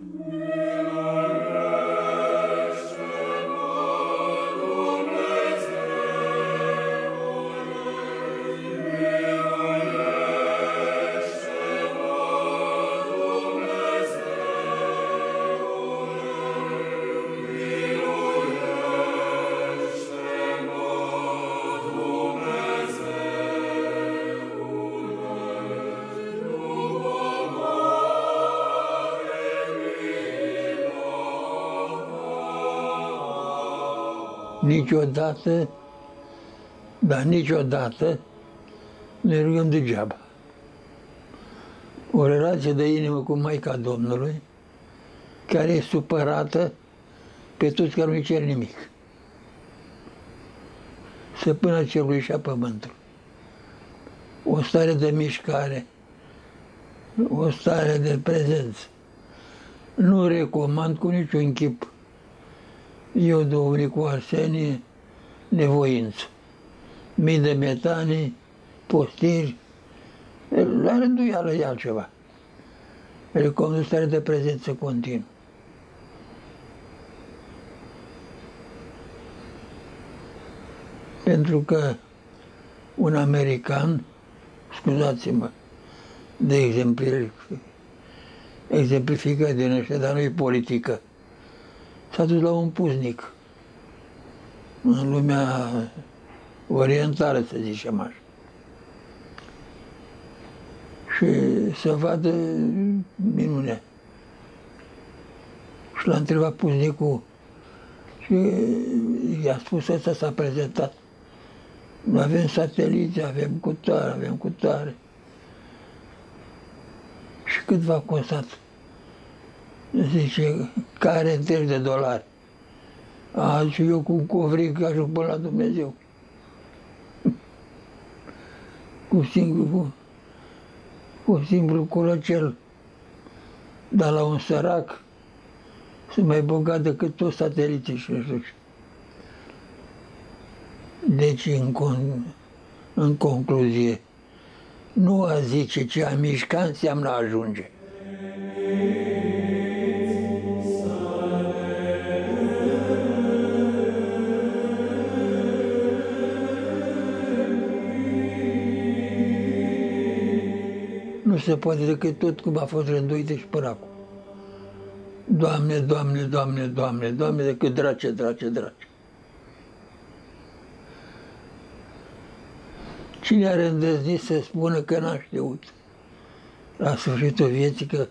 Música Niciodată, dar niciodată ne rugăm degeaba. O relație de inimă cu Maica Domnului, care e supărată pe toți care nu-i cer nimic. Să până cerului și a pământului. O stare de mișcare, o stare de prezență. Nu recomand cu niciun chip eu duhovnicul Arsenie, nevoință. Mii de metanii, postiri, la rânduială e altceva. Recomand stare de prezență continuă. Pentru că un american, scuzați-mă, de exemplificări din ăștia, dar nu e politică, s-a dus la un puznic în lumea orientală, să zicem așa. Și să vadă minune. Și l-a întrebat puznicul și i-a spus ăsta s-a prezentat. Nu avem sateliți, avem cutare, avem cutare. Și cât v-a costat? Zice, care întregi de dolari? A, și eu cu un covric ajung până la Dumnezeu. cu singur, cu, cu simplu colocel. Dar la un sărac sunt mai bogat decât toți sateliții și nu știu Deci, în, con, în concluzie, nu a zice ce a mișca înseamnă a ajunge. Se poate decât tot cum a fost rânduit și până acum. Doamne, Doamne, Doamne, Doamne, Doamne, decât drace, drace, drace. Cine are îndrăznit să spună că n-a știut la sfârșitul vieții că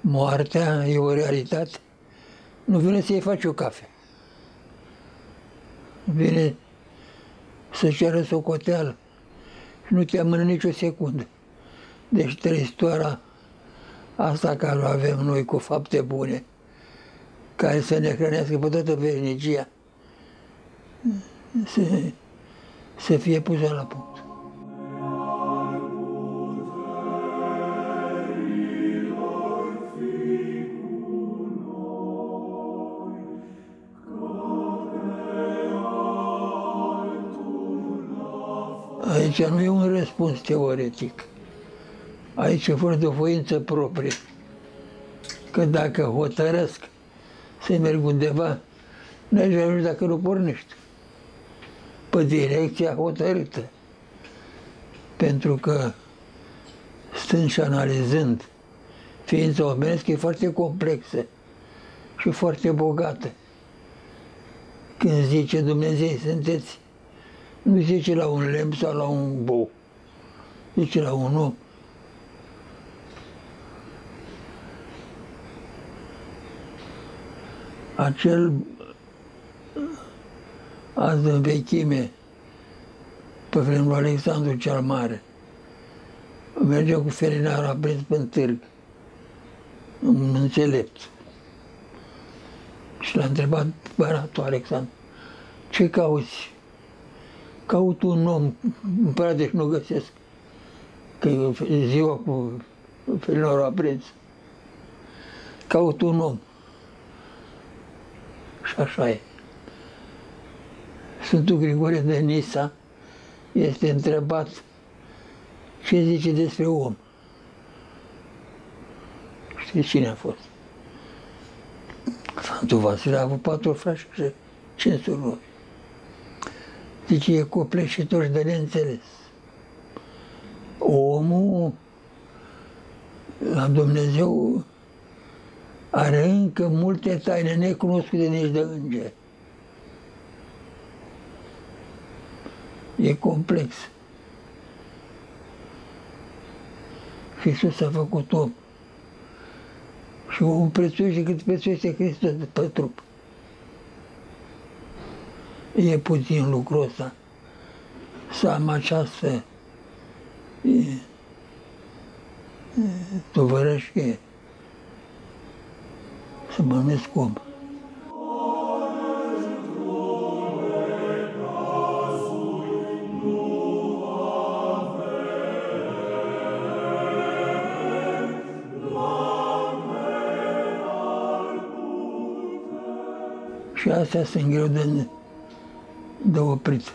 moartea e o realitate, nu vine să-i faci o cafea. Vine să ceară socoteală și nu te amână nicio secundă. Deci trăistoarea asta care o avem noi cu fapte bune, care să ne hrănească pe toată veșnicia, să, să fie pusă la punct. Aici nu e un răspuns teoretic. Aici e vorba de o voință proprie. Că dacă hotărăsc să merg undeva, nu ai ajuns dacă nu pornești. Pe direcția hotărâtă. Pentru că stând și analizând ființa omenească e foarte complexă și foarte bogată. Când zice Dumnezeu, sunteți, nu zice la un lemn sau la un bou, zice la un om. Acel azi în vechime, pe vremul Alexandru cel Mare, mergea cu felinarul aprins pe târg, un înțelept. Și l-a întrebat băratul Alexandru, ce cauți? Caut un om, împărate și nu găsesc, că e ziua cu felinarul aprins. Caut un om. Și așa e. Sfântul Grigore de Nisa este întrebat ce zice despre om. Știți cine a fost? Santul Vasile a avut patru frați și cinci surori. Deci e copleșitor și de neînțeles. Omul la Dumnezeu are încă multe taine necunoscute nici de îngeri. E complex. Și Iisus a făcut om. Și om prețuiește cât prețuiește Hristos pe trup. E puțin lucrul ăsta. Să am această e, e, tovărășie să mă numesc om. Și astea sunt greu de, de oprit.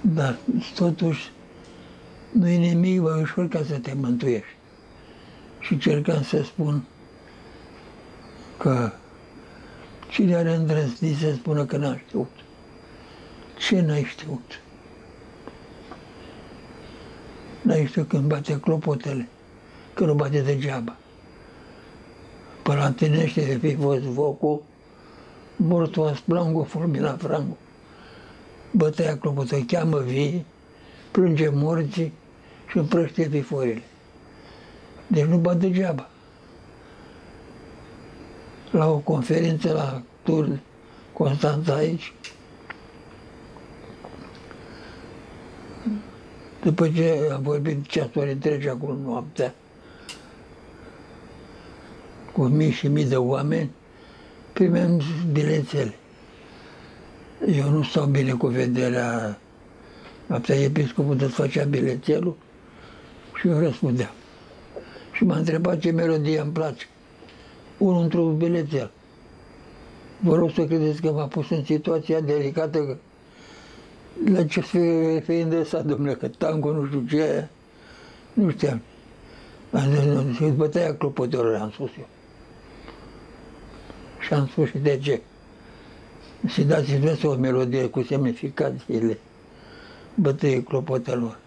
Dar totuși nu e nimic mai ușor ca să te mântuiești. Și încercam să spun că cine are îndrăznit să spună că n-a știut? Ce n-ai știut? N-ai știut când bate clopotele, că nu bate degeaba. Palantinește de fi fost vocul, mortul a splango, fulmina frango. Bătăia clopotă, cheamă vii, plânge morții și împrăște viforile. Deci nu bat degeaba. La o conferință la Turn, Constanța aici, după ce am vorbit ceasuri întregi acolo noaptea, cu mii și mii de oameni, primeam bilețele. Eu nu stau bine cu vederea, noaptea episcopul tot făcea bilețelul și eu răspundeam și m-a întrebat ce melodie îmi place. Unul într-un bilețel. Vă rog să credeți că m-a pus în situația delicată că la ce fiind ăsta, domnule, că tango nu știu ce, nu știam. Și bătaia clopotelor, am spus eu. Și am spus și de ce. Și dați-vă o melodie cu semnificațiile bătăii clopotelor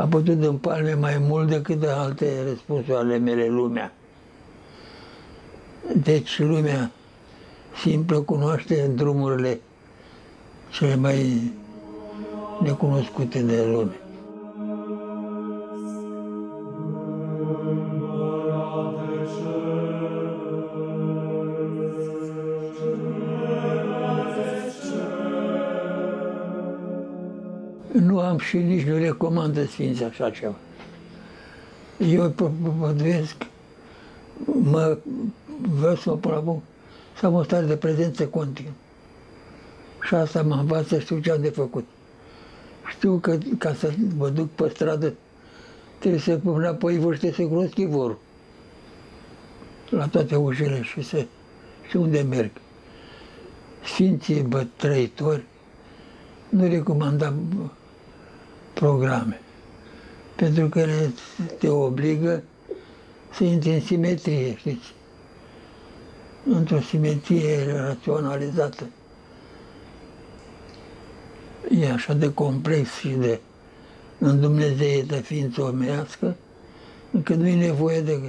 a putut în palme mai mult decât de alte răspunsuri ale mele lumea. Deci lumea simplă cunoaște drumurile cele mai necunoscute de lume. Și nici nu recomand Sfinții așa ceva. Eu propovăduiesc, mă vreau să mă pun la punct, să am o stare de prezență continuă. Și asta mă învață să știu ce am de făcut. Știu că ca să mă duc pe stradă, trebuie să pun înapoi vârste să cunosc chivorul. La toate ușile și să știu unde merg. Sfinții bătrăitori nu recomandam programe. Pentru că te obligă să intri în simetrie, știți? Într-o simetrie raționalizată. E așa de complex și de îndumnezeită ființă omenească, încât nu e nevoie de...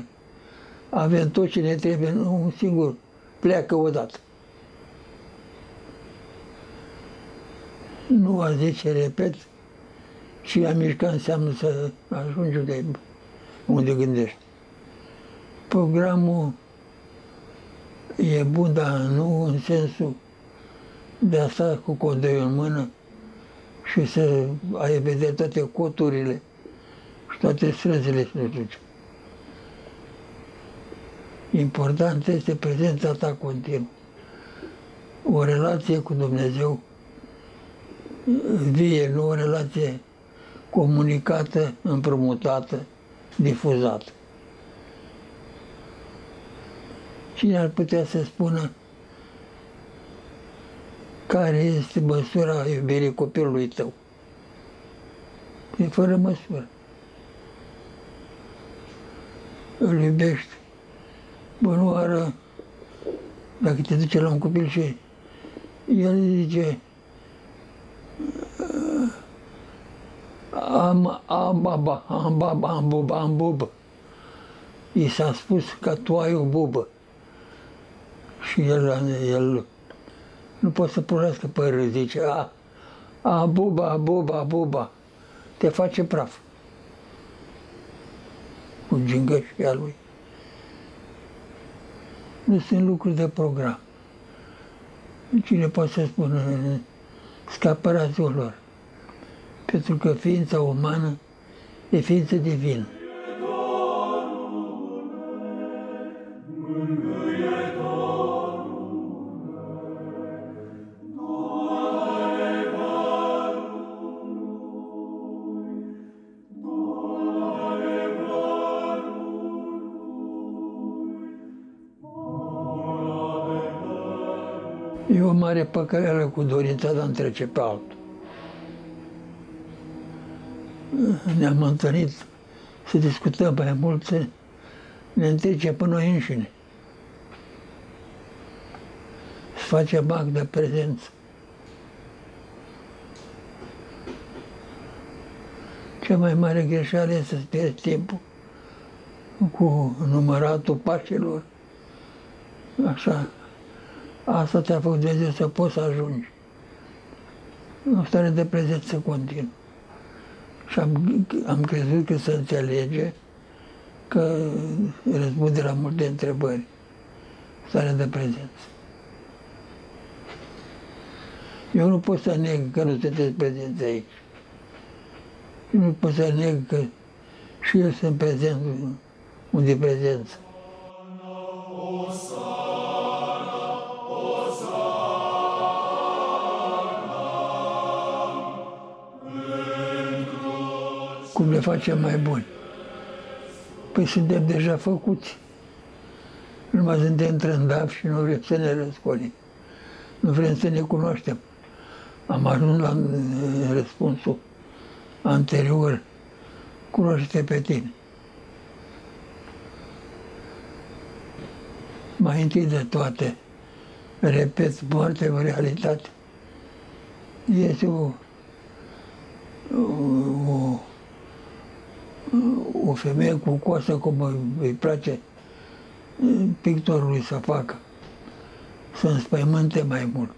Avem tot ce ne trebuie, un singur, pleacă odată. Nu a zice, repet, și a mișca înseamnă să ajungi unde, unde gândești. Programul e bun, dar nu în sensul de a sta cu codeiul în mână și să ai vedea toate coturile și toate străzile și nu știu ce. Important este prezența ta continuă. O relație cu Dumnezeu vie, nu o relație comunicată, împrumutată, difuzată. Cine ar putea să spună care este măsura iubirii copilului tău? E fără măsură. Îl iubești Bănuară, dacă te duce la un copil și el zice am, am baba, am baba, am bubă, am bubă. I s-a spus că tu ai o bubă. Și el, el nu poate să pornească pe râs, zice, a, a, buba, a, buba, a, buba, te face praf. Cu gingășia lui. Nu sunt lucruri de program. Cine poate să spună scapă lor? Pentru că ființa umană e ființă divină. E o mare păcăleală cu dorința de a întrece pe altul. Ne-am întâlnit să discutăm mai mult, să ne întrece pe noi înșine. Să facem act de prezență. Cea mai mare greșeală este să pierzi timpul cu număratul pașilor, așa, Asta te-a făcut Dumnezeu să poți să ajungi. O stare de prezență continuă. Și am, am crezut că se înțelege că răspunde la multe întrebări. Starea de prezență. Eu nu pot să neg că nu sunteți prezenți aici. Nu pot să neg că și eu sunt prezent unde prezență. Cum le facem mai buni. Păi suntem deja făcuți. Nu mai suntem trândavi și nu vrem să ne răscolim. Nu vrem să ne cunoaștem. Am ajuns la eh, răspunsul anterior. Cunoaște pe tine. Mai întâi de toate, repet, moartea în realitate. Este o, o, o o femeie cu coasă cum îi place pictorului să facă, să înspăimânte mai mult.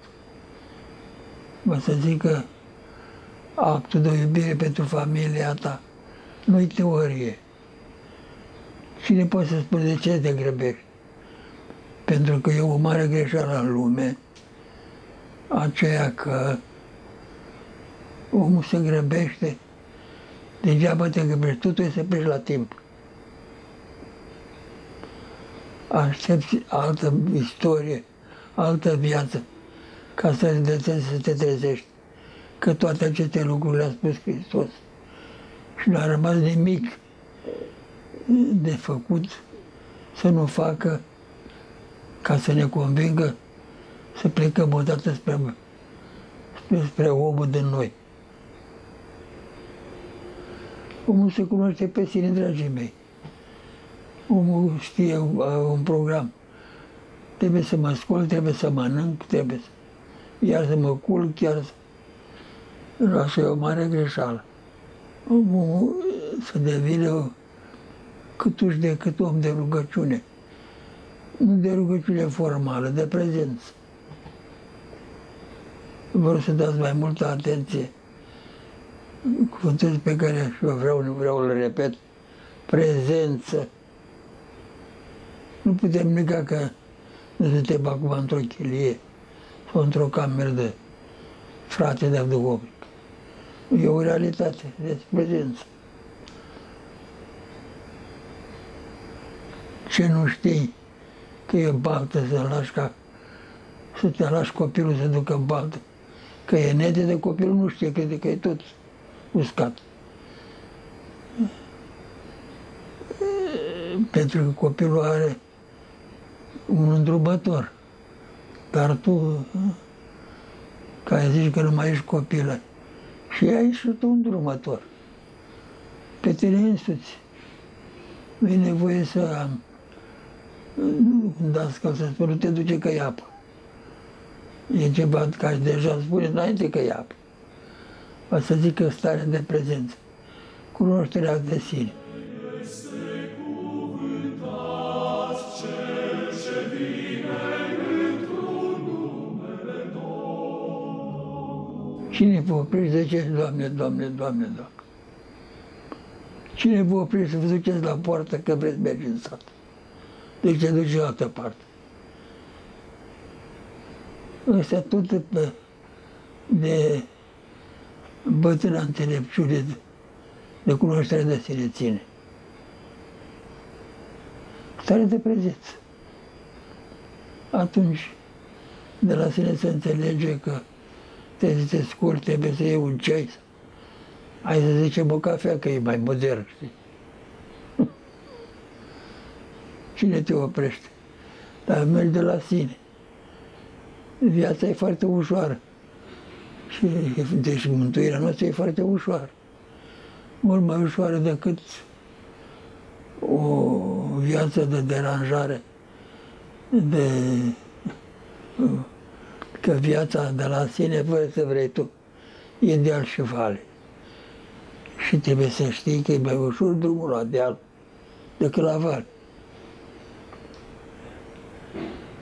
Vă să zic că actul de iubire pentru familia ta nu-i teorie. Cine poate să spune de ce te grăbești? Pentru că e o mare greșeală în lume, aceea că omul se grăbește Degeaba te gândești, tu trebuie să pleci la timp. Aștepți altă istorie, altă viață, ca să, să te trezești. Că toate aceste lucruri le-a spus Hristos. Și nu a rămas nimic de făcut să nu facă ca să ne convingă să plecăm odată spre, spre, spre omul din noi. Omul se cunoaște pe sine, dragii mei. Omul știe un, un program. Trebuie să mă ascult, trebuie să mănânc, trebuie să... Iar să mă culc, chiar să... Asta e o mare greșeală. Omul să devină câtuși de cât om de rugăciune. Nu de rugăciune formală, de prezență. Vreau să dați mai multă atenție cuvântul pe care eu vreau, nu vreau, îl repet, prezență. Nu putem nega că nu suntem acum într-o chilie sau într-o cameră de frate de duhovnic. E o realitate, de prezență. Ce nu știi că e baltă să lași ca să te lași copilul să ducă în baltă. Că e nete de copilul nu știe, crede că e tot uscat. Pentru că copilul are un îndrumător. Dar tu, care zici că nu mai ești copilă, și ai și tu un drumător. Pe tine însuți. Nu e nevoie să un dascăl să spune, nu te duce că e apă. E ceva care deja spune înainte că e apă. O să zică stare de prezență, cunoașterea de sine. Cine vă opriți, ziceți, Doamne, Doamne, Doamne, Doamne. Cine vă opriți să vă duceți la poartă că vreți merge în sat? Deci se duce în altă parte. Ăsta tot de, de bătrâna înțelepciune, de, de cunoaștere de sine ține. Stare de prezență. Atunci, de la sine se înțelege că trebuie să te scuri, trebuie să iei un ceai. Hai să zicem o cafea, că e mai modern, știi? Cine te oprește? Dar mergi de la sine. Viața e foarte ușoară. Și, deci mântuirea noastră e foarte ușoară. Mult mai ușoară decât o viață de deranjare, de că viața de la sine, fără să vrei tu, e deal și vale. Și trebuie să știi că e mai ușor drumul la deal decât la vale.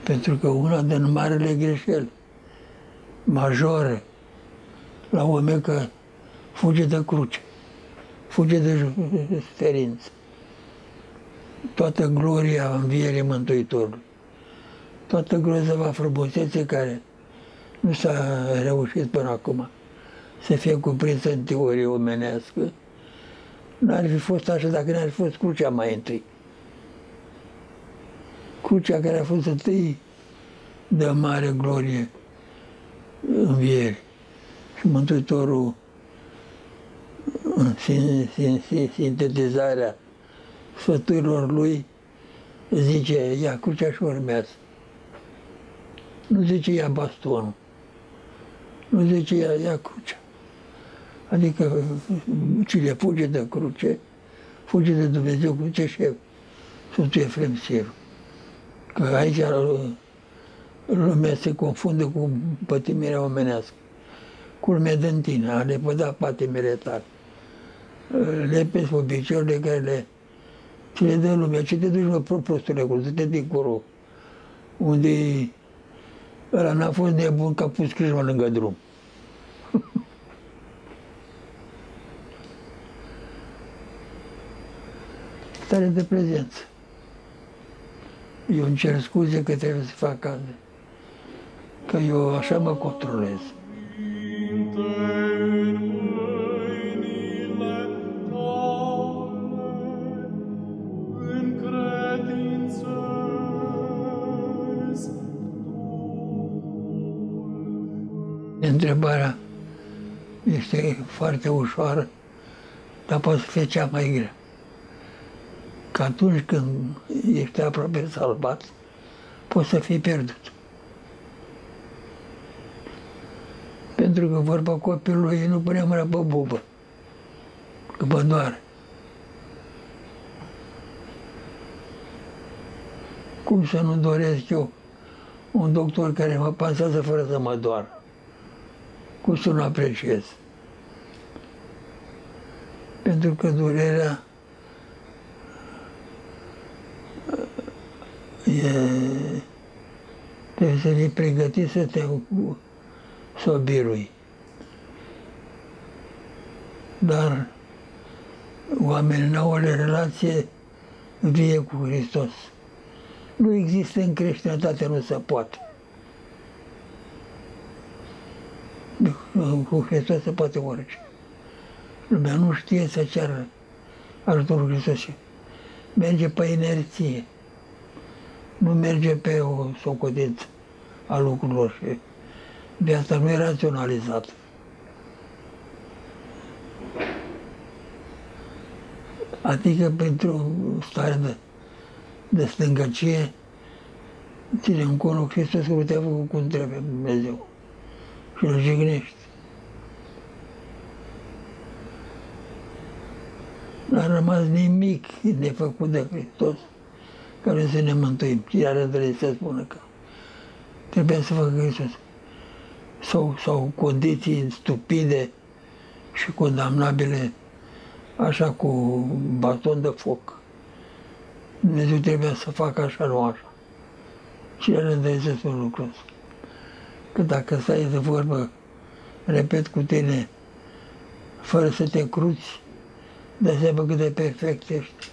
Pentru că una din marele greșeli majore la oameni că fuge de cruce, fuge de suferință. Toată gloria învierii Mântuitorului, toată grozava frumusețe care nu s-a reușit până acum să fie cuprinsă în teorie omenească, n-ar fi fost așa dacă n-ar fi fost crucea mai întâi. Crucea care a fost întâi de mare glorie înviere. Și Mântuitorul, în sintetizarea sfăturilor lui, zice, ia crucea și urmează. Nu zice, ia bastonul. Nu zice, ia, ia crucea. Adică cine fuge de cruce, fuge de Dumnezeu cruce și Sfântul Efrem Sirul. Că aici lumea se confundă cu pătimirea omenească. Culmea din tine, a lepăda patimile tale. Lepezi obiceiurile care le, ți le dă lumea. Ce te duci, mă, prostule, cu te dincolo, unde ăla n-a fost nebun ca pus crâșmă lângă drum. Stare de prezență. Eu îmi cer scuze că trebuie să fac asta că eu așa mă controlez. Este foarte ușoară, dar poate să fie cea mai grea. Că atunci când ești aproape salvat, poți să fii pierdut. pentru că vorba copilului nu pune mâna pe bubă, că mă doare. Cum să nu doresc eu un doctor care mă pansează fără să mă doară? Cum să nu apreciez? Pentru că durerea e, trebuie să fii pregătit să te să o birui. Dar oamenii n-au o relație vie cu Hristos. Nu există în creștinătate, nu se poate. Cu Hristos se poate orice. Lumea nu știe să ceară ajutorul Hristos. Merge pe inerție. Nu merge pe o socotință a lucrurilor și Viața nu e raționalizată. Adică pentru stare de, de stângăcie, ține în conul Hristos că te-a făcut cum trebuie Dumnezeu și îl jignești. N-a rămas nimic nefăcut de Hristos care să ne mântuim. Iar trebuie să spună că trebuie să facă Iisus. Sau, sau condiții stupide și condamnabile, așa cu baton de foc. Dumnezeu trebuie să facă așa, nu așa. Cine ne trebuie să spun lucrul ăsta? Că dacă stai de vorbă, repet cu tine, fără să te cruți, dă seama cât de perfect ești.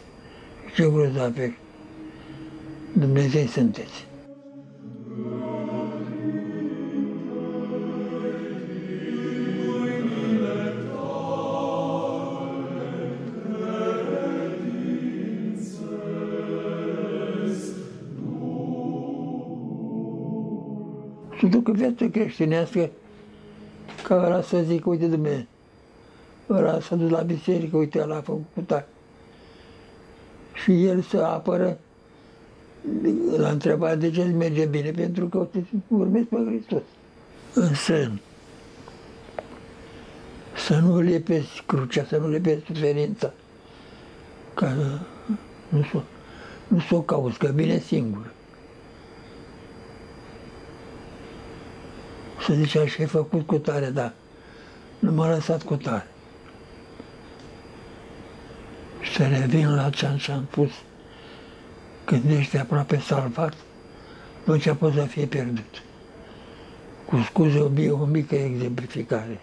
Ce grozav ești. Dumnezeu sunteți. să ducă viața creștinească ca ăla să zic, uite Dumnezeu, ăla s-a dus la biserică, uite, ăla a făcut tare. Și el să apără l-a întrebat de ce merge bine, pentru că urmezi pe Hristos. Însă, să nu lepezi crucea, să nu lepezi suferința, ca nu s-o, nu s-o cauți, că vine singur. Să zicea și ai făcut cu tare, da. Nu m-a lăsat cu tare. Și să revin la ce am spus când ești aproape salvat, nu ce poți să fie pierdut. Cu scuze o, o mică exemplificare.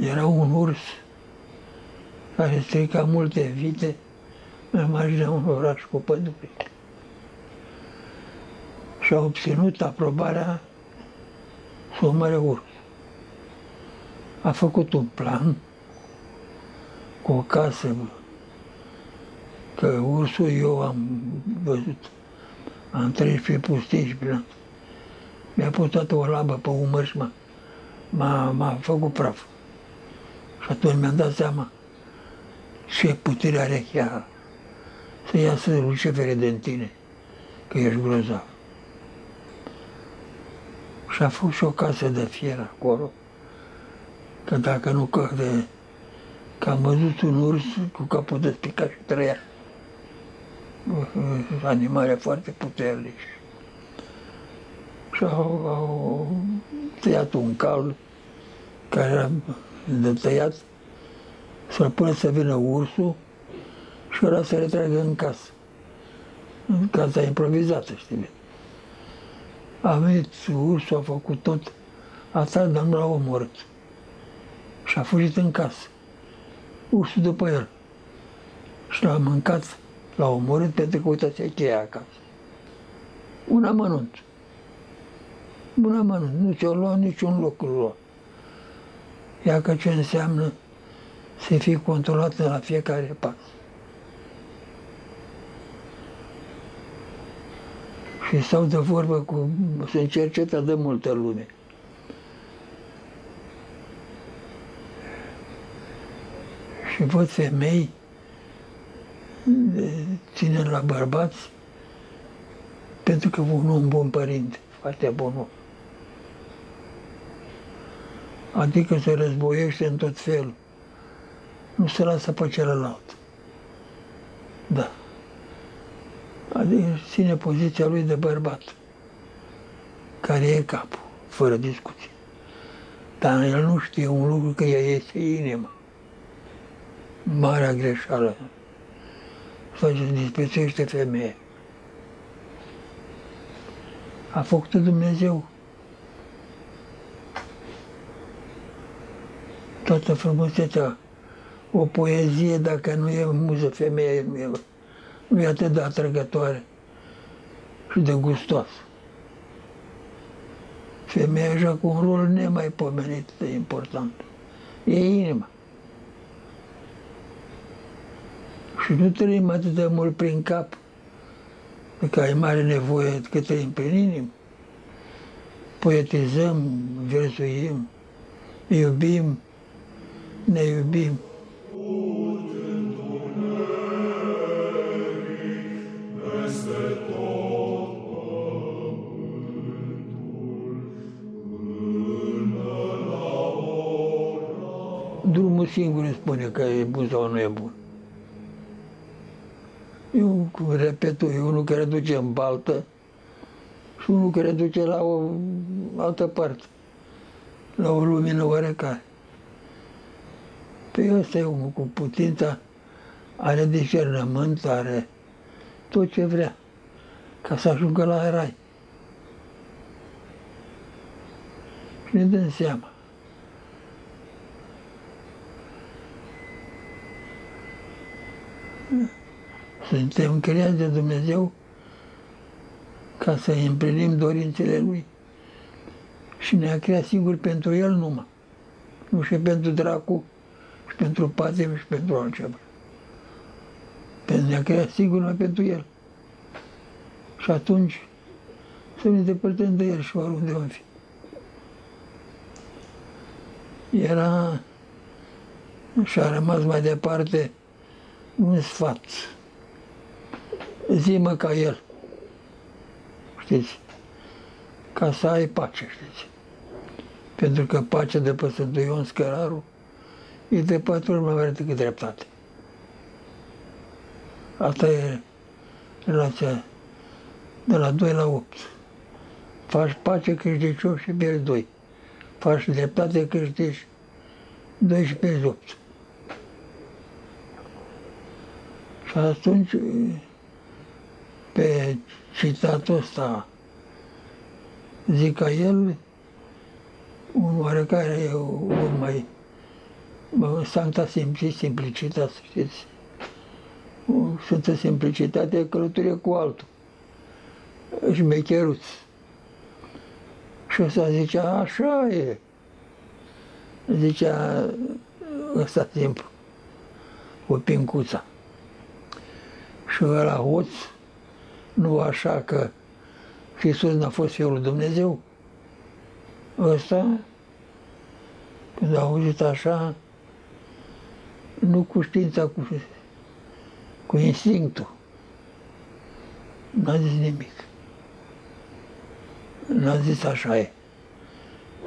Era un urs care strica multe vite în marginea un oraș cu pădure. Și a obținut aprobarea să omere urs. A făcut un plan cu o casă Că ursul eu am văzut, am trăit pe pustii și prin Mi-a pus toată o labă pe umăr și m-a, m-a făcut praf. Și atunci mi-am dat seama ce putere are ea să iasă lucefere din tine, că ești grozav. Și a fost și o casă de fier acolo, că dacă nu că de că am văzut un urs cu capul de spicat și trăia animale foarte puternici. Și au, au tăiat un cal care era de tăiat să-l pună să vină ursul și ăla să retragă în casă. În casa improvizată, știi A venit ursul, a făcut tot, a tras, dar nu l-a omorât. Și a fugit în casă. Ursul după el. Și l-a mâncat L-a omorât pentru că uitați cheia acasă. Un amănunt. Un amănunt. Nu ți-o lua niciun lucru lua. Ia că ce înseamnă să fii controlat la fiecare pas. Și stau de vorbă cu, sunt cercetat de multă lume. Și văd femei ține la bărbați, pentru că un un bun părinte, foarte bun om. Adică se războiește în tot felul. Nu se lasă pe celălalt. Da. Adică ține poziția lui de bărbat, care e capul, fără discuție. Dar el nu știe un lucru că ea este inima. Marea greșeală să disprețuiește femeie. A făcut Dumnezeu. Toată frumusețea, o poezie, dacă nu e muză femeie, nu e, nu e atât de atrăgătoare și de gustoasă. Femeia joacă un rol nemaipomenit de important. E inima. Și nu trăim atât de mult prin cap, pe care ai mare nevoie că trăim prin inimă. Poetizăm, versuim, iubim, ne iubim. Drumul singur îmi spune că e bun sau nu e bun. Eu, cum repet, e unul care duce în baltă și unul care duce la o altă parte, la o lumină oarecare. Pe ăsta e omul cu putința, are discernământ, are tot ce vrea ca să ajungă la rai. Și ne dăm seama. Suntem creați de Dumnezeu ca să împlinim dorințele Lui. Și ne-a creat singur pentru El numai. Nu și pentru dracu, și pentru patim, și pentru altceva. Pentru ne-a creat singur numai pentru El. Și atunci să ne depărtăm de El și oriunde vom fi. Era și a rămas mai departe un sfat. Zi-mă ca El. Știți? Ca să ai pace, știți? Pentru că pacea de pe Sfântul Ion Scăraru e de patru ori mai mare decât dreptate. Asta e relația de la 2 la 8. Faci pace, câștigi 8 și pierzi 2. Faci dreptate, câștigi 2 și pierzi 8. Și atunci, pe citatul ăsta, zic ca el, un oarecare, un mai, Sancta Simplicitate, știți? O Sfântă Simplicitate călătorie cu altul șmecheruț. Și ăsta zicea, așa e. Zicea ăsta simplu, cu pincuța. Și ăla hoț, nu așa că Iisus n-a fost Fiul lui Dumnezeu. Ăsta, când a auzit așa, nu cu știința, cu, cu instinctul, n-a zis nimic n-a zis așa e.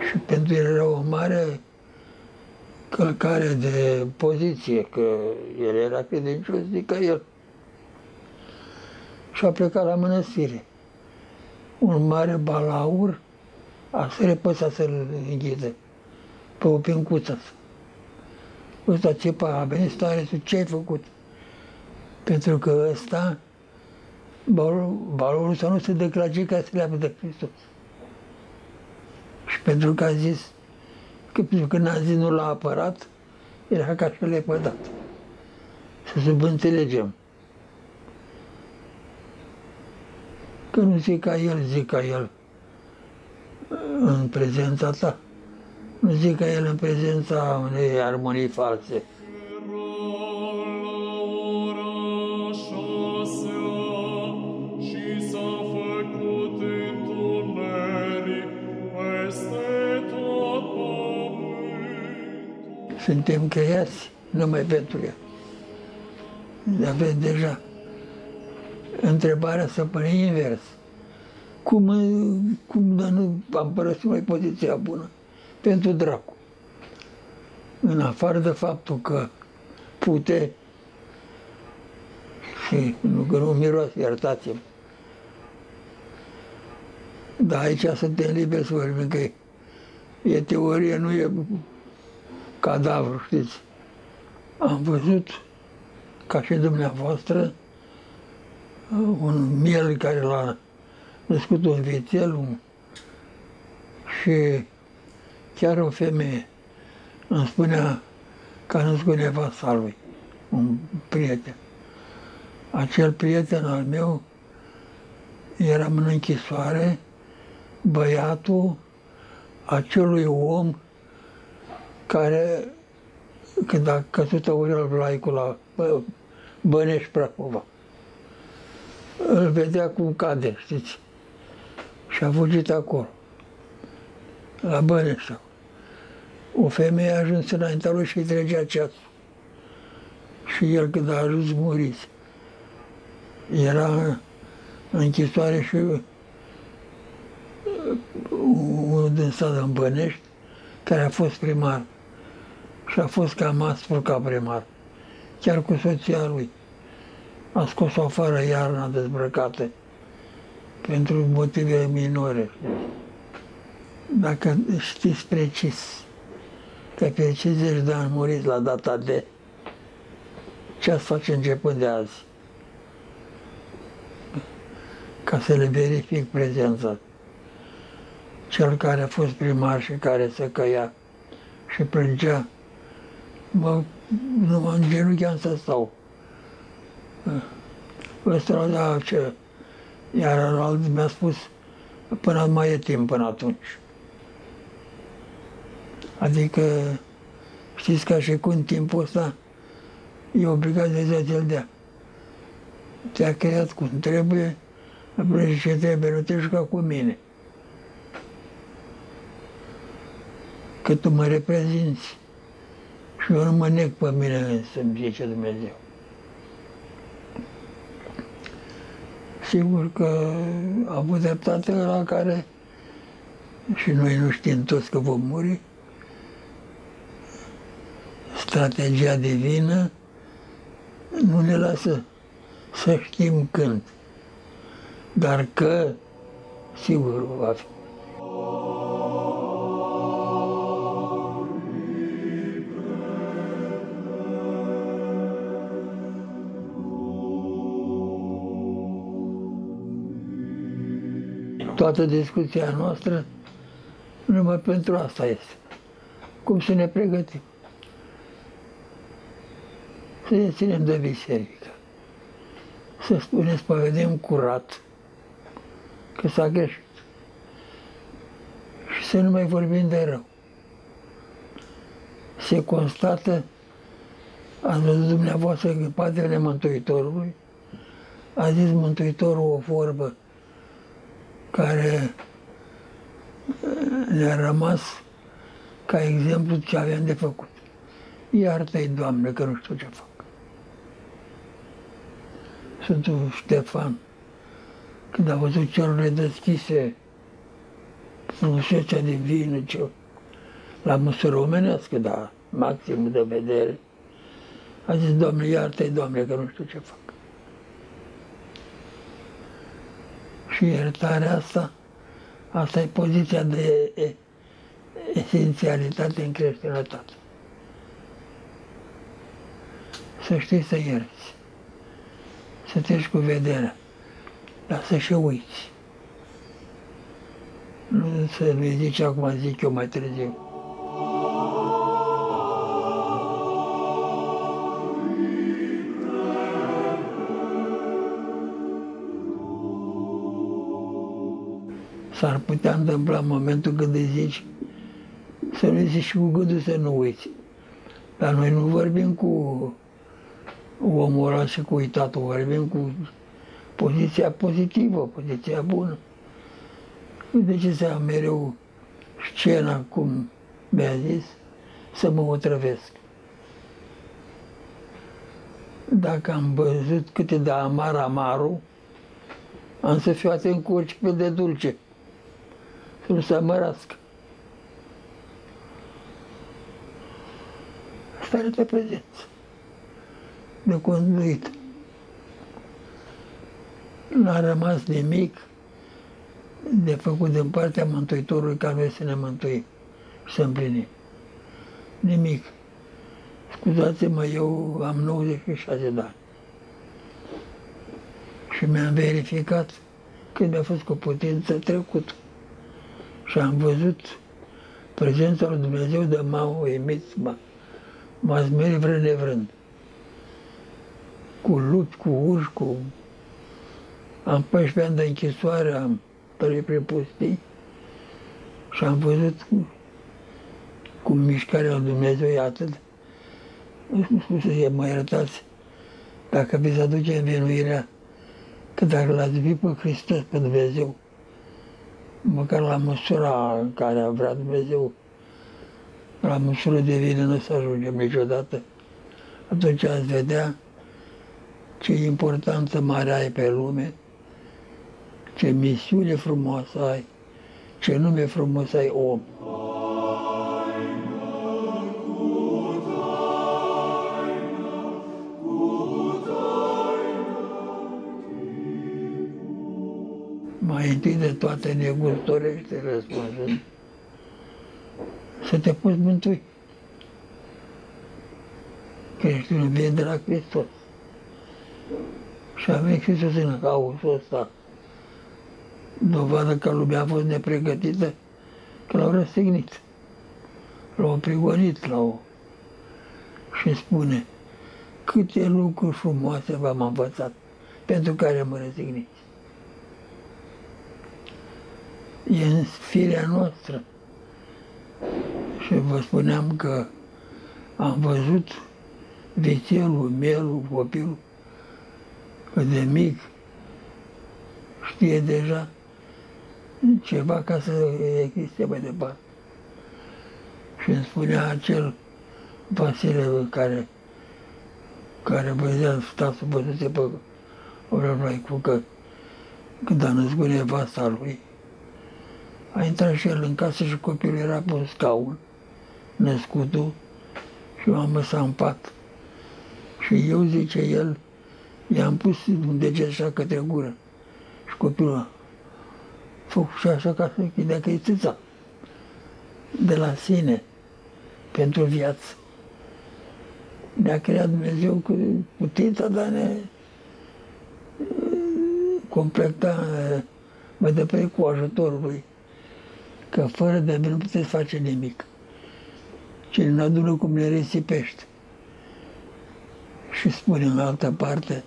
Și pentru el era o mare călcare de poziție, că el era credincios, zic el. Și a plecat la mănăstire. Un mare balaur a se repăsat să-l înghide pe o pincuță. Ăsta ce a venit stare, ce ai făcut? Pentru că ăsta balonul să nu se declage ca să leapă de Hristos. Și pentru că a zis, că pentru că n-a zis nu l-a apărat, era ca și le pădat. Să subînțelegem. Că nu zic ca el, zic ca el în prezența ta. Nu zic ca el în prezența unei armonii false. Suntem creați numai pentru el. Aveți deja întrebarea să pune invers. Cum, cum nu am părăsit mai poziția bună? Pentru dracu. În afară de faptul că pute și nu că nu miroase, iertați-mă. Dar aici suntem liberi să vorbim că e teorie, nu e cadavru, știți. Am văzut, ca și dumneavoastră, un miel care l-a născut un vițel un, și chiar o femeie îmi spunea că a născut nevasta lui, un prieten. Acel prieten al meu eram în închisoare, băiatul acelui om care, când a căzut Aurel Vlaicu la Bănești Prahova, îl vedea cum cade, știți? Și a fugit acolo, la Bănești. O femeie a ajuns înaintea lui și îi trecea ceasul. Și el, când a ajuns murit, era în închisoare și uh, unul din sat în Bănești, care a fost primar, și a fost cam aspru ca primar, chiar cu soția lui. A scos-o afară iarna dezbrăcată pentru motive minore. Dacă știți precis că pe 50 de ani muriți la data de ce ați face începând de azi? Ca să le verific prezența. Cel care a fost primar și care se căia și plângea, mă, nu mă îngenuncheam să stau. Ăsta da, ce? Iar altul mi-a spus, până mai e timp până atunci. Adică, știți ca și cum timpul ăsta e obligat de să-ți dea. Te-a creat cum trebuie, apreci ce trebuie, nu te juca cu mine. Că tu mă reprezinți și eu nu mă nec pe mine să-mi zice Dumnezeu. Sigur că a avut dreptate la care și noi nu știm toți că vom muri, strategia divină nu ne lasă să știm când, dar că sigur va fi. Toată discuția noastră numai pentru asta este. Cum să ne pregătim să ne ținem de biserică. Să spunem, spovedem curat că s-a greșit. Și să nu mai vorbim de rău. Se constată, a văzut dumneavoastră că Patele Mântuitorului a zis Mântuitorul o vorbă care ne-a rămas ca exemplu ce aveam de făcut. Iartă-i, Doamne, că nu știu ce fac. Sfântul Ștefan, când a văzut cerurile deschise, frumusețea divină, ce, la măsură omenească, dar maxim de vedere, a zis, Doamne, iartă-i, Doamne, că nu știu ce fac. Și iertarea asta, asta e poziția de esențialitate în creștinătate. Să știi să ierți să treci cu vederea, dar să și uiți. Nu să le zici acum, zic eu mai târziu. S-ar putea întâmpla în momentul când îi zici să nu zici și cu gândul să nu uiți. Dar noi nu vorbim cu omul ăla și cu uitatul, vorbim cu poziția pozitivă, poziția bună. De ce să am mereu scena, cum mi-a zis, să mă otrăvesc. Dacă am văzut câte de amar amarul, am să fiu atent cu orice fel de dulce, să nu se amărască. Stare de prezență de conduit. Nu a rămas nimic de făcut din partea Mântuitorului ca noi să ne mântuim și să împlinim. Nimic. Scuzați-mă, eu am 96 de ani. Și mi-am verificat când mi-a fost cu putință trecut. Și am văzut prezența lui Dumnezeu de m-a uimit, m-a smerit vrând nevrând cu lupi, cu uși, cu... Am 14 ani de închisoare, am trăit prin pustii și am văzut cum, cum mișcarea lui Dumnezeu e atât. Nu știu să mă iertați dacă vi se aduce învinuirea că dacă l-ați iubit pe Hristos, pe Dumnezeu, măcar la măsura în care a vrea Dumnezeu, la măsură de vină nu să ajungem niciodată, atunci ați vedea ce importanță mare ai pe lume, ce misiune frumoasă ai, ce nume frumos ai om. Întâi de toate negustorește răspunsând să te poți mântui. Creștinul vine de la Hristos. Și a venit Hristos în haosul ăsta. Dovadă că lumea a fost nepregătită, că l-au răstignit. L-au prigonit, l-au... Și spune, câte lucruri frumoase v-am învățat, pentru care mă răsigniți. E în firea noastră. Și vă spuneam că am văzut vițelul, mielul, copilul, că de mic știe deja ceva ca să existe mai departe. Și îmi spunea acel Vasile care, care văzea statul văzuse pe cu că când a născut nevasta lui, a intrat și el în casă și copilul era pe un scaun, născutul, și m-am lăsat în pat. Și eu, zice el, i-am pus un deget așa către gură. Și copilul a făcut și așa ca să chidea că e țâța. De la sine, pentru viață. Ne-a creat Dumnezeu cu putința, dar ne completa mai departe cu ajutorul lui. Că fără de mine nu puteți face nimic. Cine nu adună cum le risipește și spune în altă parte,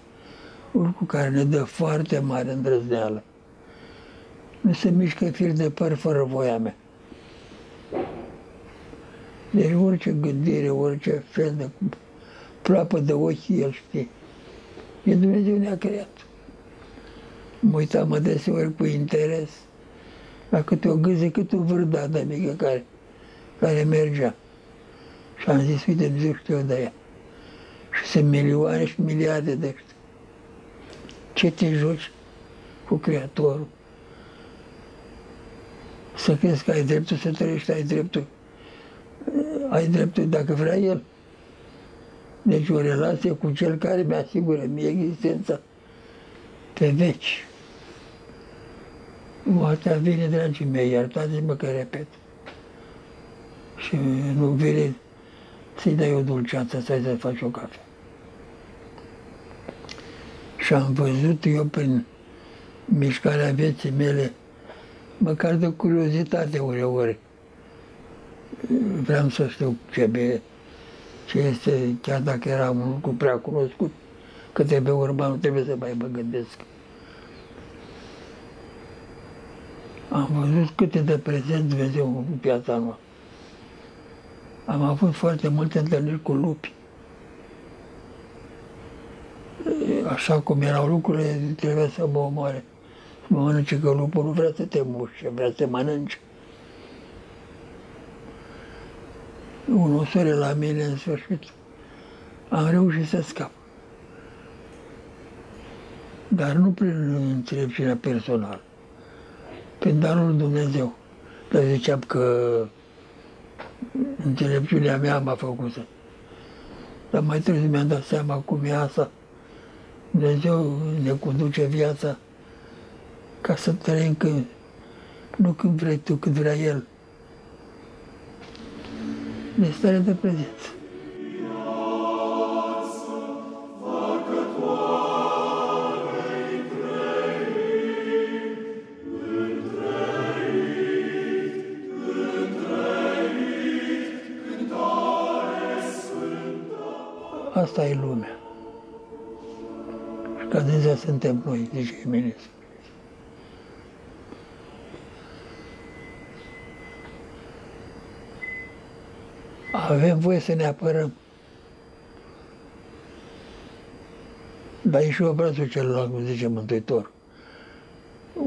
lucru care ne dă foarte mare îndrăzneală. Nu se mișcă fir de păr fără voia mea. Deci orice gândire, orice fel de ploapă de ochi, el știe. E Dumnezeu ne-a creat. Mă uitam adeseori cu interes la câte o gâză, câte o vârdată mică care, care mergea. Și am zis, uite, Dumnezeu știu de ea. Și sunt milioane și miliarde de ăștia. Ce te joci cu Creatorul? Să crezi că ai dreptul să trăiești, ai dreptul. Ai dreptul dacă vrea El. Deci o relație cu Cel care mi-asigură mie existența pe veci. Moartea vine, dragii mei, iertați-mă că repet. Și nu vine să-i dai o dulceață, să-i să faci o cafea. Și am văzut eu prin mișcarea vieții mele, măcar de curiozitate uneori, vreau să știu ce, ce este, chiar dacă era un lucru prea cunoscut, că trebuie urma, nu trebuie să mai mă gândesc. Am văzut câte de prezent Dumnezeu în piața noastră. Am avut foarte multe întâlniri cu lupi. Așa cum erau lucrurile, trebuia să mă omoare. Să mă mănânce că lupul nu vrea să te mușce, vrea să te mănânce. Un sore la mine în sfârșit. Am reușit să scap. Dar nu prin înțelepciunea personală, prin darul Dumnezeu. Dar ziceam că înțelepciunea mea m-a făcut să. Dar mai târziu mi-am dat seama cum e asta. Dumnezeu ne conduce viața ca să trăim când, nu când vrei tu, când vrea El. De stare de prezență. Asta e lumea. Și ca Dumnezeu suntem noi, zice Eminescu. Avem voie să ne apărăm. Dar e și obrazul celălalt, cum zice Mântuitor.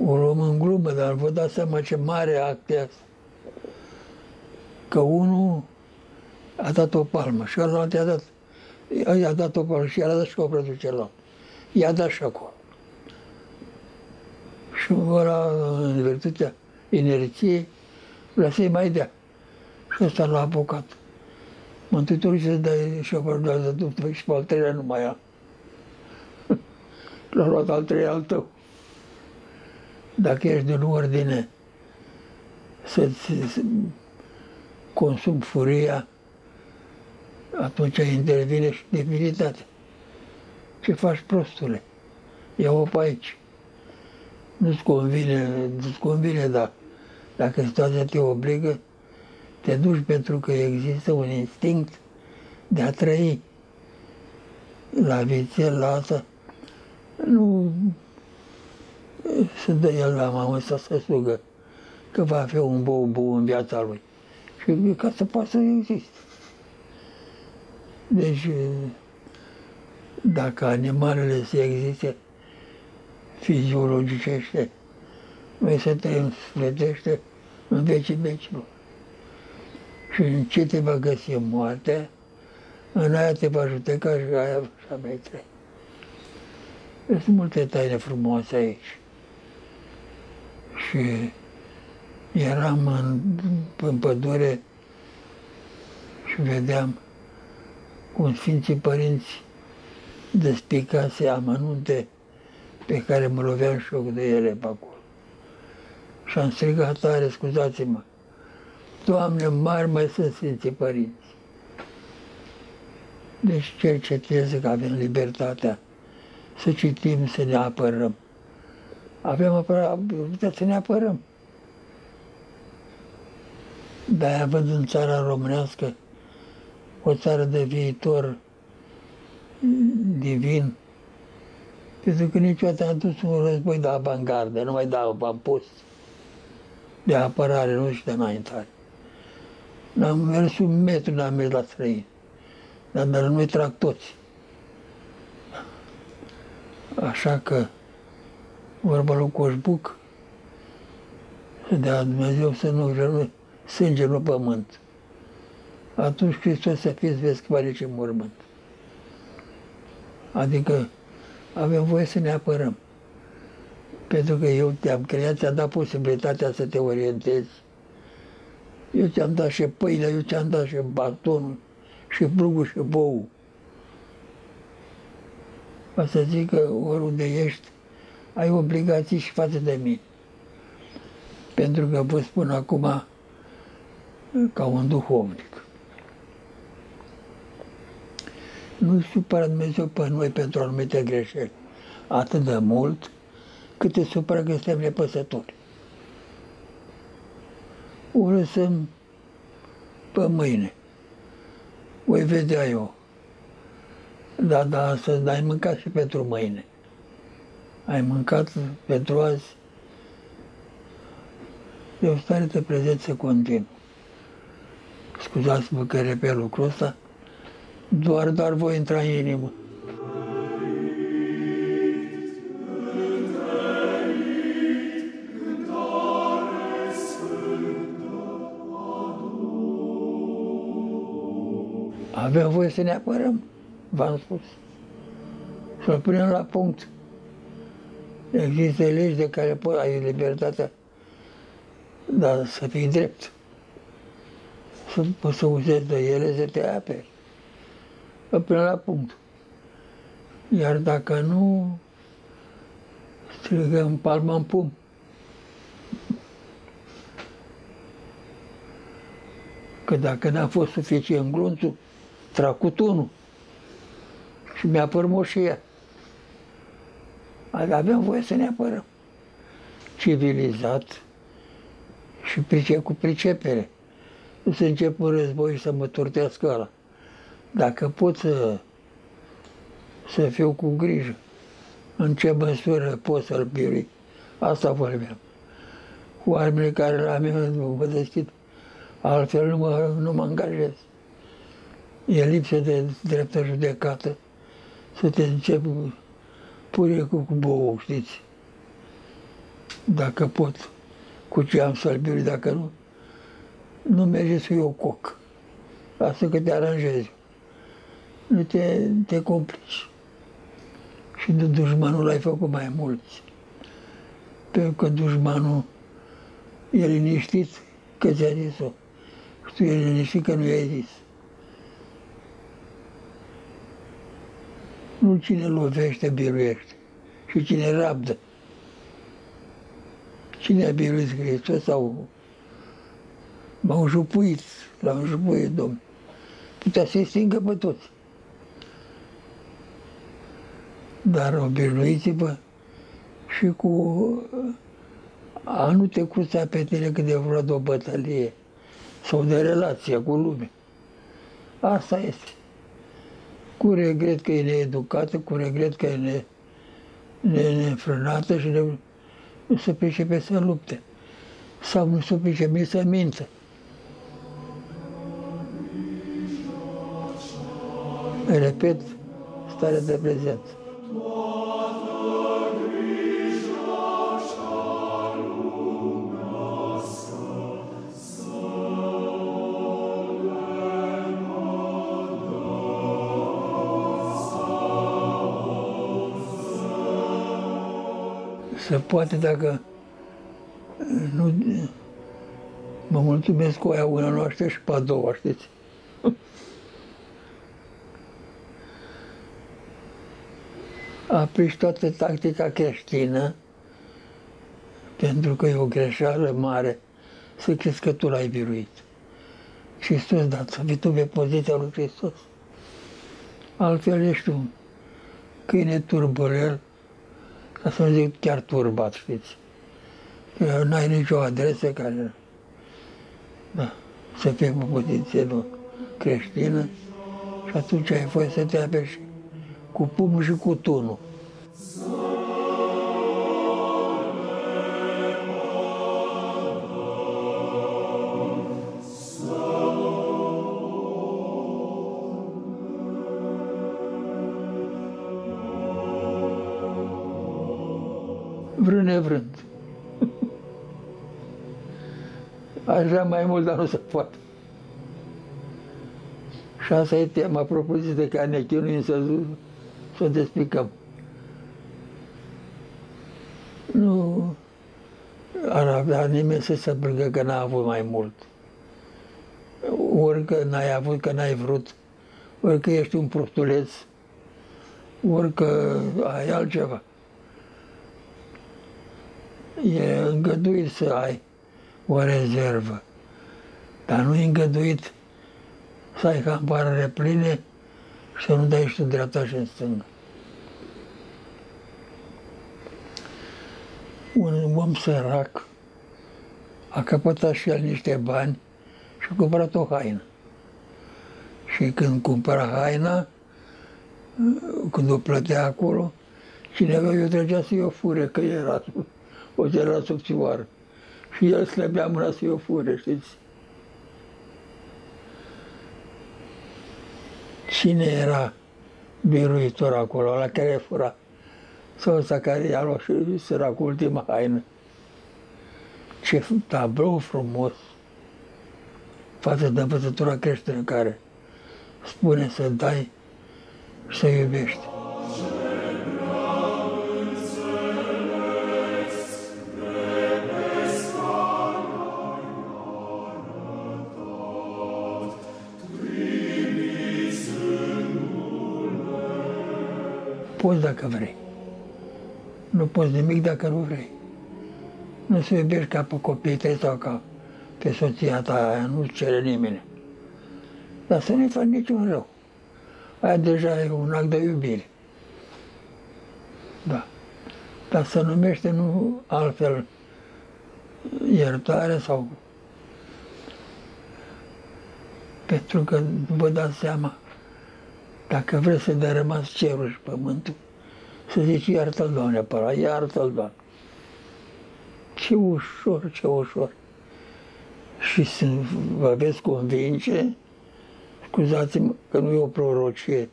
O luăm în glumă, dar vă dați seama ce mare act e asta. Că unul a dat o palmă și ăla i-a dat i-a dat o palmă și i-a dat și obrazul celălalt. I-a dat și acolo. Și ăla, în virtutea inerției, vrea să-i mai dea. Și ăsta l-a apucat. Mântuitorul se dă și o de după și pe al treilea nu mai ia. L-a luat al treilea al tău. dacă ești din ordine să-ți consum furia, atunci intervine și divinitatea. Ce faci, prostule? Ia-o pe aici. Nu-ți convine, nu-ți convine, dar dacă situația te obligă, te duci pentru că există un instinct de a trăi la vițel, la asta. Nu se dă el la mamă să se sugă că va fi un bou bou în viața lui. Și ca să poată să existe. Deci, dacă animalele se existe fiziologicește, noi să trăim sufletește în vecii vecilor. Și în ce te va găsi moartea, în aia te va judeca și aia așa mai trăi. Sunt multe taine frumoase aici. Și eram în, în pădure și vedeam cum Sfinții Părinți despicase amănunte pe care mă loveam și eu de ele pe acolo. Și am strigat tare, scuzați-mă, Doamne, mari mai sunt Sfinții Părinți. Deci cercetez că avem libertatea să citim, să ne apărăm. Avem apărarea să ne apărăm. De-aia văd în țara românească o țară de viitor divin, pentru că niciodată a dus un război de avangardă, nu mai dau am pus de apărare, nu și de înaintare. N-am mers un metru, n-am mers la străini. Dar, dar noi trag toți. Așa că, vorba lui Coșbuc, să dea Dumnezeu să nu nu sânge, nu pământ. Atunci Hristos să fiți, vezi că vale ce mormânt. Adică avem voie să ne apărăm. Pentru că eu te-am creat, ți-am dat posibilitatea să te orientezi. Eu ți-am dat și pâine, eu ți-am dat și bastonul, și plugul și bou. Ca să zic că oriunde ești, ai obligații și față de mine. Pentru că vă spun acum ca un duhovnic. Nu supără Dumnezeu pe noi pentru anumite greșeli atât de mult cât te supără că suntem nepăsători. O lăsăm pe mâine. Voi vedea eu. Da, da, astăzi ai mâncat și pentru mâine. Ai mâncat pentru azi. E o stare de prezență continuă. Scuzați-mă că repet lucrul ăsta, doar, doar voi intra în inimă. Avem voie să ne apărăm, v-am spus. Să-l punem la punct. Există legi de care poți, ai libertatea, dar să fii drept. Să poți să uzezi de ele, să te aperi. Până la punct. Iar dacă nu, strigăm palma în pum. Că dacă n-a fost suficient grunțul, tracut unul și mi-a părmoșia. Aveam voie să ne apărăm. Civilizat și price, cu pricepere. Nu să încep un război și să mă turtească ăla. Dacă pot să, să fiu cu grijă, în ce măsură pot să-l birui, asta vorbeam. Cu armele care la mine vă deschid, altfel nu mă, nu mă angajez e lipsă de dreptă judecată, să te începi pure cu, cu bou, știți? Dacă pot, cu ce am sălbiuri, dacă nu, nu merge să iau coc. Asta că te aranjezi. Nu te, te complici. Și de dușmanul ai făcut mai mulți. Pentru că dușmanul e liniștit că ți-a zis-o. Și tu e liniștit că nu i-ai zis. Nu cine lovește, biruiește. Și cine rabdă. Cine a biruit Hristos sau m-au jupuit, l-au jupuit Domnul. Putea să-i stingă pe toți. Dar obișnuiți-vă și cu a nu te cruța pe tine când e vorba de o bătălie sau de relație cu lume. Asta este. Cu regret că e needucată, cu regret că e ne, ne, nefrânată și ne, nu se pricepe să lupte. Sau nu se pricepe să mintă. Repet, stare de prezent. Se poate dacă nu mă mulțumesc cu aia una noastră și pe a doua, știți? A prins toată tactica creștină, pentru că e o greșeală mare să crezi că tu l-ai biruit. Hristos, dar să fii tu pe poziția lui Hristos. Altfel ești un câine turbărel, ca să nu zic chiar turbat, știți. Că n-ai nicio adresă care da, să fie pe poziție creștină și atunci ai fost să te apeși cu pumnul și cu tunul. Vrând nevrând. Aș vrea mai mult, dar nu se poate. Și asta e tema propoziției de care ne chinuim să, să o despicăm. Nu ar avea nimeni să se plângă că n-a avut mai mult. Ori că n-ai avut, că n-ai vrut, ori că ești un prostuleț, ori că ai altceva e îngăduit să ai o rezervă, dar nu e îngăduit să ai camparele pline și să nu dai și în dreapta și în stânga. Un om sărac a căpătat și el niște bani și a cumpărat o haină. Și când cumpăra haina, când o plătea acolo, cineva i-o trăgea să-i o fure, că era o era subțioară. Și el slăbea mâna să-i o fure, știți? Cine era biruitor acolo, la care fura? Sau ăsta care i-a luat și săracul ultima haină. Ce tablou frumos față de învățătura creștină care spune să dai și să iubești. Poți dacă vrei. Nu poți nimic dacă nu vrei. Nu să iubești ca pe copiii tăi sau ca pe soția ta, aia nu cere nimeni. Dar să nu-i faci niciun rău. Aia deja e un act de iubire. Da. Dar să numește nu altfel iertare sau pentru că vă dați seama dacă vreți să dărâmați cerul și pământul, să zici, iartă-l, Doamne, păra, iartă-l, Doamne. Ce ușor, ce ușor. Și să vă veți convinge, scuzați-mă că nu e o prorocie,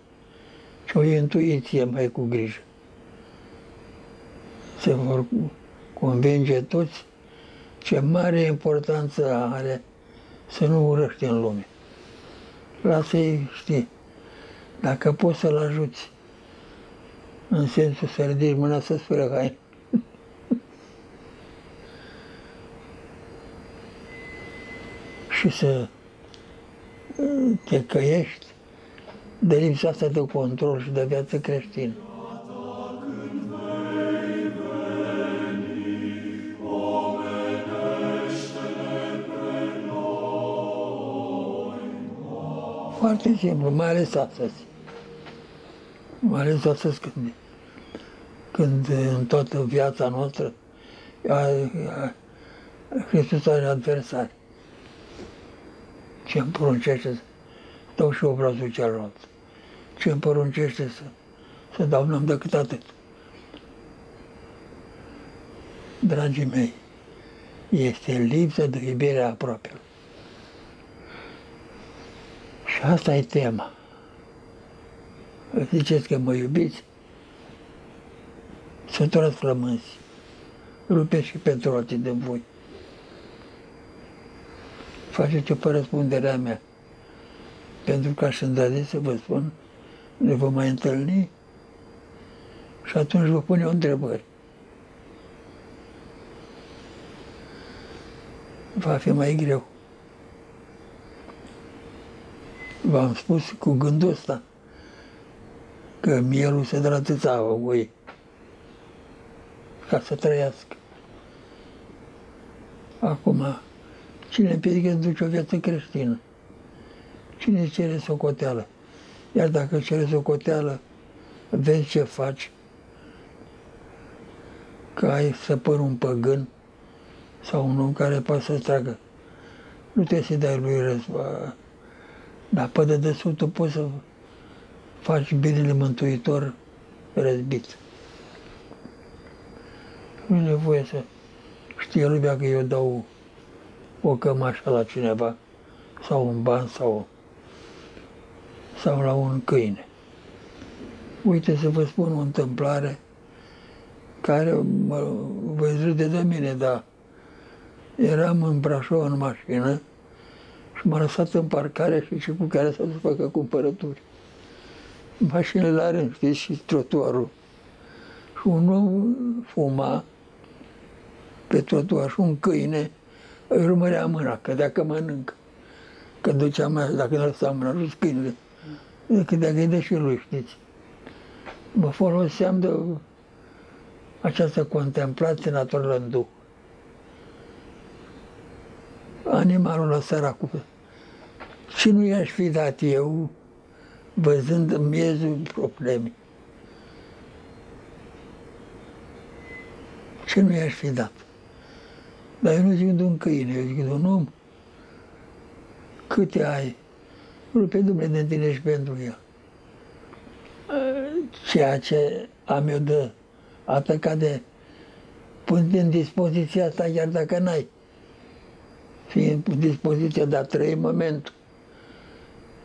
ci o intuiție mai cu grijă. Se vor convinge toți ce mare importanță are să nu urăști în lume. Lasă-i, știi, dacă poți să-l ajuți, în sensul să ridici mâna să spui hai. și să uh, te căiești de lipsa asta de control și de viață creștină. Foarte simplu, mai ales astăzi. Mai ales astăzi când, când în toată viața noastră a, a, Hristos are adversari. Ce îmi poruncește să dau și obrazul celălalt. Ce îmi poruncește să, să dau, n-am decât atât. Dragii mei, este lipsă de iubirea aproape. Și asta e tema. Ziceți că mă iubiți? Săturați flămânzi. Rupeți și pentru alții de voi. Faceți-o pe răspunderea mea. Pentru că aș îndrăzi să vă spun, ne vom mai întâlni și atunci vă pune o întrebări. Va fi mai greu. V-am spus cu gândul ăsta că mielul se drătâța oi ca să trăiască. Acum, cine împiedică să duce o viață creștină? Cine cere socoteală? Iar dacă cere socoteală, vezi ce faci, că ai să păr un păgân sau un om care poate să tragă. Nu trebuie să-i dai lui răzba, dar pe de tu poți să faci binele mântuitor răzbit. Nu e nevoie să știe lumea că eu dau o cămașă la cineva sau un ban sau, sau la un câine. Uite să vă spun o întâmplare care mă, vă râde de mine, dar eram în Brașov în mașină și m-a lăsat în parcare și și cu care s-a dus să facă cumpărături. Mașinile la rând, știți, și trotuarul. Și un om fuma pe trotuar și un câine își urmărea mâna, că dacă mănâncă. Că ducea mai, dacă nu lăsa mâna, rus câinele. Că dacă îi dă și lui, știți. Mă foloseam de această contemplație naturală în Duh. Animalul la săracul. Și nu i-aș fi dat eu, văzând miezul problemei. Ce nu i-aș fi dat? Dar eu nu zic de un câine, eu zic de un om. Câte ai? Rupe Dumnezeu de tine și pentru el. Ceea ce am eu de atacat de pun în dispoziția asta chiar dacă n-ai. Fii în dispoziția de a trăi momentul.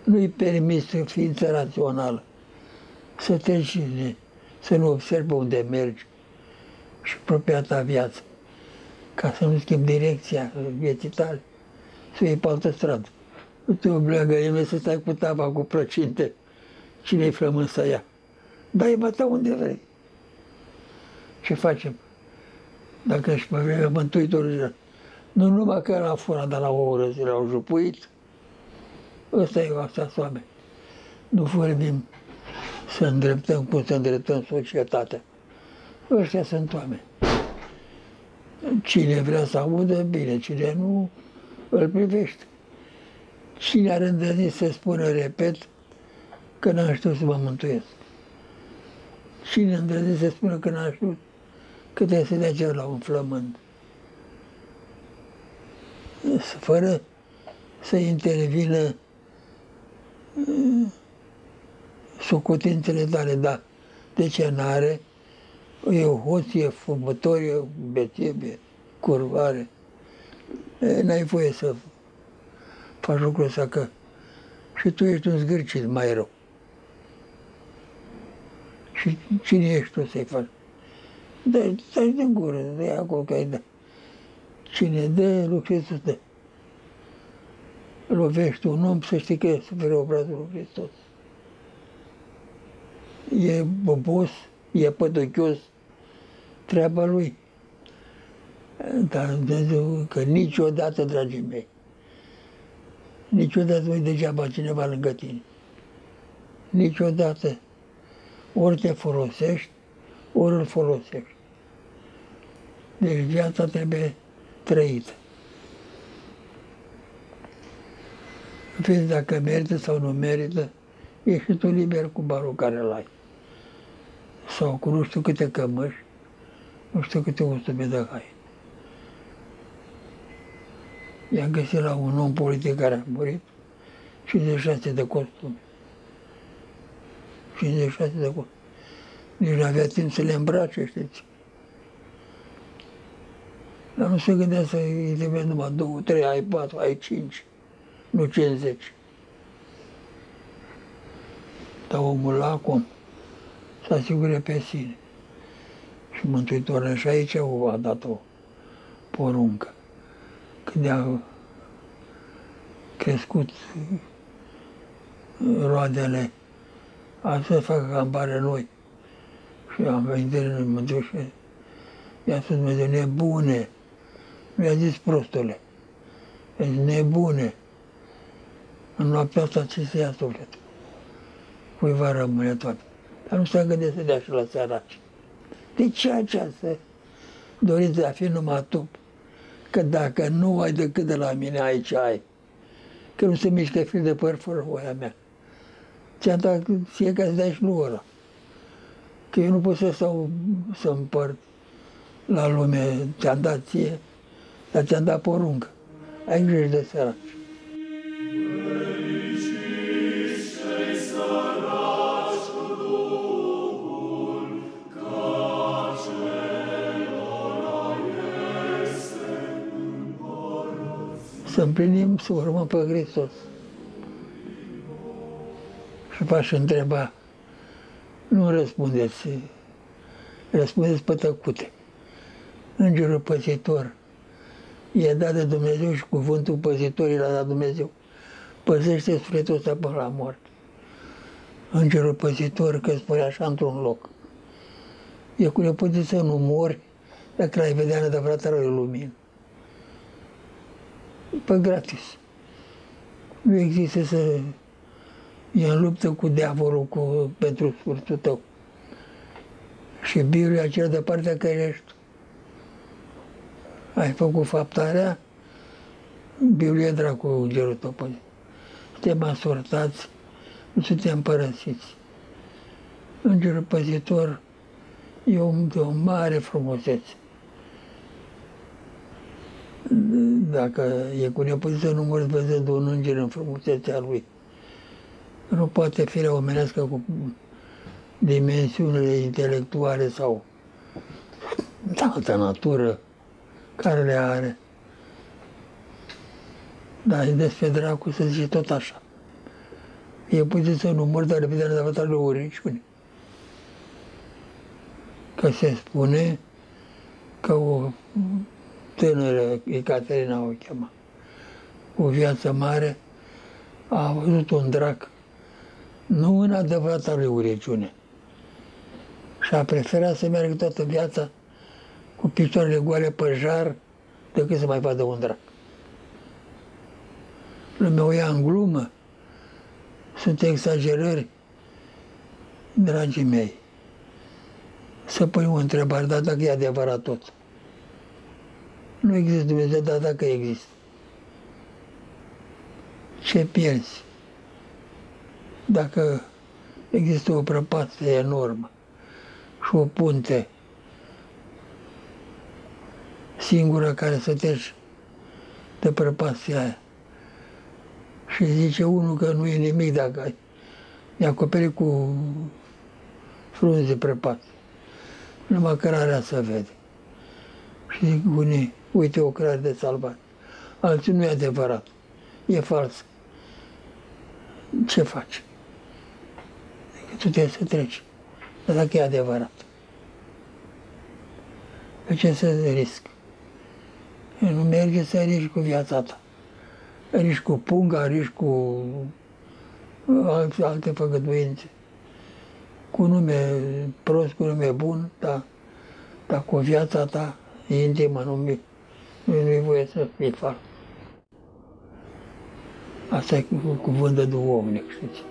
Nu-i permis să ființă rațională. Să treci, să nu observi unde mergi și propria ta viață ca să nu schimb direcția vieții tale, să iei pe altă stradă. Nu te obligă nimeni să stai cu tava cu plăcinte. Cine-i flământ să ia? Dai bata unde vrei. Ce facem? Dacă ești pe vremea Mântuitorului, nu numai că l-a furat, dar la o oră zi l-au jupuit, ăsta e asta oameni. Nu vorbim să îndreptăm cum să îndreptăm societatea. Ăștia sunt oameni. Cine vrea să audă, bine, cine nu, îl privește. Cine are îndrăznit să spună, repet, că n-am știut să mă mântuiesc? Cine îndrăznit să spună că n-am știut că trebuie să dea cer la un flământ? Fără să intervină uh, socotințele tale, da, de ce n-are, e o hoție, fumător, e o beție, curvare. N-ai voie să faci lucrul ăsta, că și tu ești un zgârcit mai rău. Și cine ești tu să-i faci? Dă, stai din gură, dă acolo că ai da. Cine dă, lucrează dă. Lovești un om să știi că suferă obrazul lui Hristos. E bobos, e pădăchios, treaba lui. Dar Dumnezeu, că niciodată, dragii mei, niciodată nu degeaba cineva lângă tine. Niciodată. Ori te folosești, ori îl folosești. Deci viața trebuie trăită. Vezi dacă merită sau nu merită, ești și tu liber cu barul care îl ai. Sau cu nu știu câte cămăși, nu știu câte 100 de hai. I-am găsit la un om politic care a murit 56 de costume. 56 de costume. Nici nu avea timp să le îmbrace, știți. Dar nu se gândea să îi trebuie numai două, trei, ai patru, ai cinci, nu 50. Dar omul la acum să asigure pe sine. Și Mântuitorul și aici a dat o poruncă. Când a crescut roadele, a să facă campare noi. Și am venit în Mântuitor și i-a spus Dumnezeu, nebune, mi-a zis prostule, ești nebune, în noaptea asta ce să ia sufletul? Cui va rămâne toate. Dar nu se gândesc să dea și la săraci. De ce această dorință a fi numai tu? Că dacă nu ai decât de la mine, aici ai. Că nu se mișcă fil de păr fără voia mea. Ți-am dat fiecare să dai și lui ăla. Că eu nu pot să stau să împărt la lume, ți-am dat ție, dar ți-am dat poruncă. Ai grijă de săraci. Să împlinim, să urmăm pe Hristos. Și v-aș întreba, nu răspundeți, răspundeți pe tăcute. Îngerul păzitor e dat de Dumnezeu și cuvântul păzitorii l-a dat Dumnezeu. Păzește sufletul ăsta până la moarte. Îngerul păzitor, că spune așa într-un loc. E cu neputință să nu mori dacă l-ai vedea în adevărata lumină pe gratis. Nu există să e în luptă cu diavolul cu, pentru scurtul tău. Și birul acela de partea care ești. Ai făcut faptarea, birul e dracu gerul tău pe Suntem asortați, nu suntem părăsiți. Îngerul păzitor e o, de o mare frumusețe dacă e cu neputință nu mă văzând un înger în frumusețea lui. Nu poate fi omenească cu dimensiunile intelectuale sau de altă natură care le are. Dar despre dracu să zice tot așa. E puțin să nu mor, dar repede de data lui uriciune. Că se spune că o tânără, Ecaterina o chema, cu viață mare, a văzut un drac, nu în adevărata lui ureciune. Și a preferat să meargă toată viața cu picioarele goale pe jar decât să mai vadă un drac. Lumea o ia în glumă. Sunt exagerări, dragii mei. Să pui o întrebare, dar dacă e adevărat tot. Nu există Dumnezeu, dar dacă există. Ce pierzi? Dacă există o prăpastie enormă și o punte singură care să treci de prăpastia aia. Și zice unul că nu e nimic dacă e acoperit cu frunze prăpastie. Numai cărarea să vede. Și zic unii, uite o cărare de salvat. Alții nu e adevărat, e fals. Ce faci? Tu trebuie să treci. Dar dacă e adevărat. De ce să risc? Nu merge să riști cu viața ta. Riști cu punga, riști cu alte, alte făgăduințe. Cu nume prost, cu nume bun, dar, dar cu viața ta intimă, nu mi nu e voie să fie fal. Asta e cuvânt de duhovnic, știți?